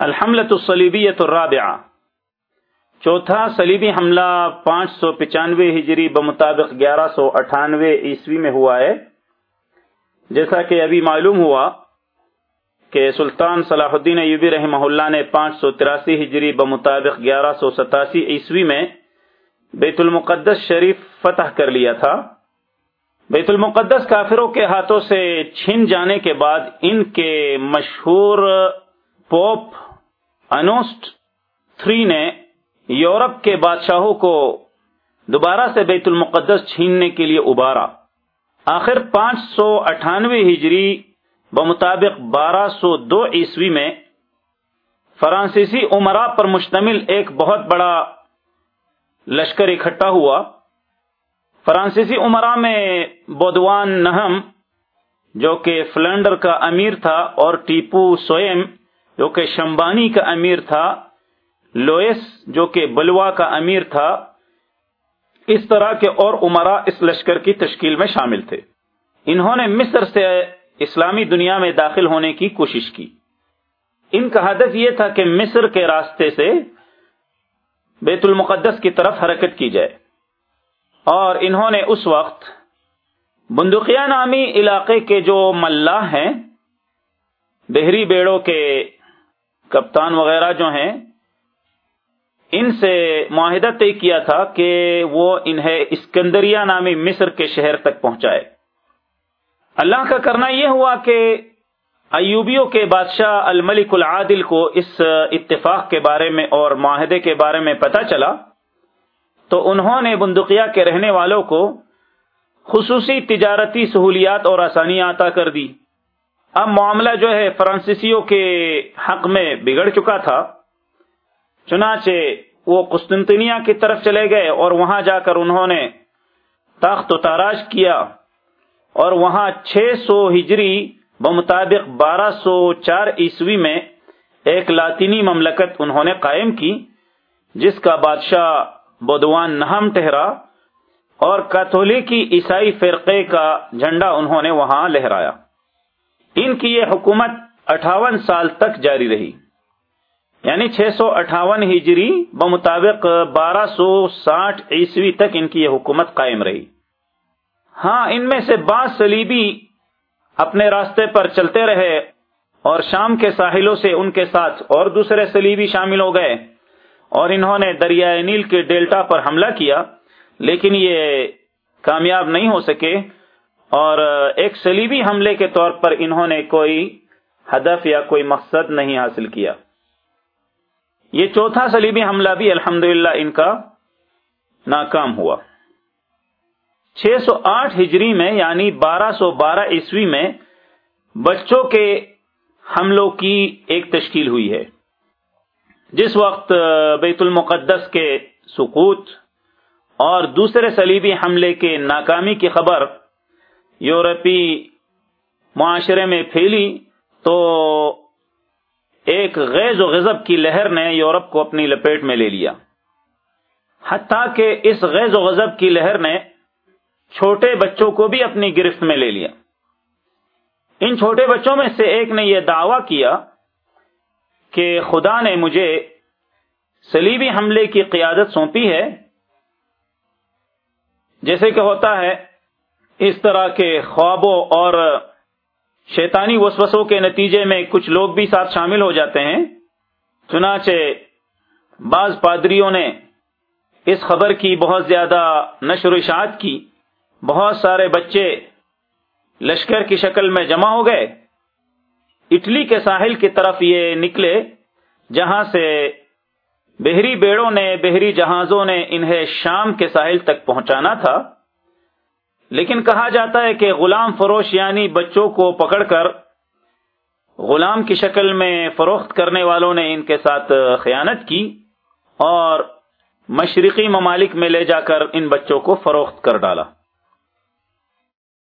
الحملۃ الصلیبیت الرابعہ۔ چوتھا صلیبی حملہ پانچ سو پچانوے ہجری بمطابق گیارہ سو اٹھانوے عیسوی میں ہوا ہے۔ جیسا کہ ابھی معلوم ہوا کہ سلطان صلاح الدین ایوبی رحمہ اللہ نے پانچ سو تراسی ہجری بمطابق گیارہ سو ستاسی عیسوی میں بیت المقدس شریف فتح کر لیا تھا۔ بیت المقدس کافروں کے ہاتھوں سے چھن جانے کے بعد ان کے مشہور پوپ انوسٹ تھری نے یورپ کے بادشاہوں کو دوبارہ سے بیت المقدس چھیننے کے لیے ابارا آخر پانچ سو اٹھانوے ہجری بمطابق بارہ سو دو عیسوی میں فرانسیسی عمرا پر مشتمل ایک بہت بڑا لشکر اکٹھا ہوا۔ فرانسیسی عمرا میں بودوان نہم، جو کہ فلنڈر کا امیر تھا، اور ٹیپو سوئم جو کہ شمبانی کا امیر تھا، لوئس جو کہ بلوا کا امیر تھا، اس طرح کے اور عمرا اس لشکر کی تشکیل میں شامل تھے۔ انہوں نے مصر سے اسلامی دنیا میں داخل ہونے کی کوشش کی۔ ان کا ہدف یہ تھا کہ مصر کے راستے سے بیت المقدس کی طرف حرکت کی جائے۔ اور انہوں نے اس وقت بندقیہ نامی علاقے کے جو ملاح ہیں، بحری بیڑوں کے کپتان وغیرہ جو ہیں، ان سے معاہدہ طے کیا تھا کہ وہ انہیں اسکندریہ نامی مصر کے شہر تک پہنچائے۔ اللہ کا کرنا یہ ہوا کہ ایوبیوں کے بادشاہ الملک العادل کو اس اتفاق کے بارے میں اور معاہدے کے بارے میں پتا چلا، تو انہوں نے بندقیہ کے رہنے والوں کو خصوصی تجارتی سہولیات اور آسانیاں عطا کر دی۔ اب معاملہ جو ہے فرانسیسیوں کے حق میں بگڑ چکا تھا، چنانچہ وہ قسطنطنیہ کی طرف چلے گئے اور وہاں جا کر انہوں نے تخت و تاراج کیا اور وہاں چھ سو ہجری بمطابق بارہ سو چار عیسوی میں ایک لاطینی مملکت انہوں نے قائم کی، جس کا بادشاہ بدوان نہم ٹہرا اور کاتولیکی عیسائی فرقے کا جھنڈا انہوں نے وہاں لہرایا۔ ان کی یہ حکومت اٹھاون سال تک جاری رہی۔ یعنی چھ سو اٹھاون ہجری بمطابق بارہ سو ساٹھ عیسوی تک ان کی یہ حکومت قائم رہی۔ ہاں ان میں سے بعض سلیبی اپنے راستے پر چلتے رہے اور شام کے ساحلوں سے ان کے ساتھ اور دوسرے سلیبی شامل ہو گئے اور انہوں نے دریائے نیل کے ڈیلٹا پر حملہ کیا، لیکن یہ کامیاب نہیں ہو سکے۔ اور ایک سلیبی حملے کے طور پر انہوں نے کوئی ہدف یا کوئی مقصد نہیں حاصل کیا۔ یہ چوتھا سلیبی حملہ بھی الحمد ان کا ناکام ہوا۔ چھ سو آٹھ ہجری میں یعنی بارہ سو بارہ عیسوی میں بچوں کے حملوں کی ایک تشکیل ہوئی ہے۔ جس وقت بیت المقدس کے سکوت اور دوسرے سلیبی حملے کے ناکامی کی خبر یورپی معاشرے میں پھیلی تو ایک غیظ و غضب کی لہر نے یورپ کو اپنی لپیٹ میں لے لیا۔ حتیٰ کہ اس غیظ و غضب کی لہر نے چھوٹے بچوں کو بھی اپنی گرفت میں لے لیا۔ ان چھوٹے بچوں میں سے ایک نے یہ دعویٰ کیا کہ خدا نے مجھے سلیبی حملے کی قیادت سونپی ہے۔ جیسے کہ ہوتا ہے اس طرح کے خوابوں اور شیطانی وسوسوں کے نتیجے میں کچھ لوگ بھی ساتھ شامل ہو جاتے ہیں۔ چنانچہ بعض پادریوں نے اس خبر کی بہت زیادہ نشر و اشاعت کی۔ بہت سارے بچے لشکر کی شکل میں جمع ہو گئے۔ اٹلی کے ساحل کی طرف یہ نکلے، جہاں سے بحری بیڑوں نے، بحری جہازوں نے انہیں شام کے ساحل تک پہنچانا تھا۔ لیکن کہا جاتا ہے کہ غلام فروش یعنی بچوں کو پکڑ کر غلام کی شکل میں فروخت کرنے والوں نے ان کے ساتھ خیانت کی اور مشرقی ممالک میں لے جا کر ان بچوں کو فروخت کر ڈالا۔